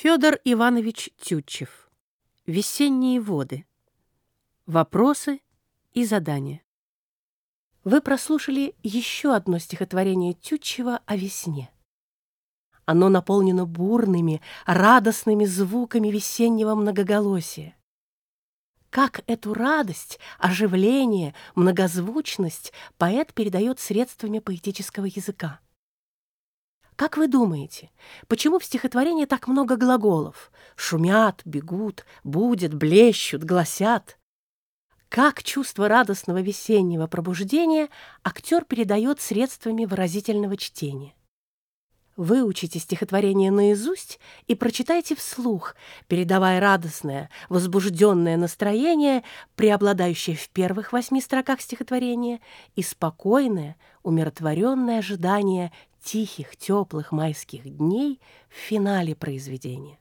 Федор Иванович Тютчев. Весенние воды. Вопросы и задания. Вы прослушали еще одно стихотворение Тютчева о весне. Оно наполнено бурными, радостными звуками весеннего многоголосия. Как эту радость, оживление, многозвучность поэт передает средствами поэтического языка. Как вы думаете, почему в стихотворении так много глаголов? Шумят, бегут, будет, блещут, гласят. Как чувство радостного весеннего пробуждения актер передает средствами выразительного чтения? Выучите стихотворение наизусть и прочитайте вслух, передавая радостное, возбужденное настроение, преобладающее в первых восьми строках стихотворения, и спокойное, умиротворенное ожидание тихих, теплых майских дней в финале произведения.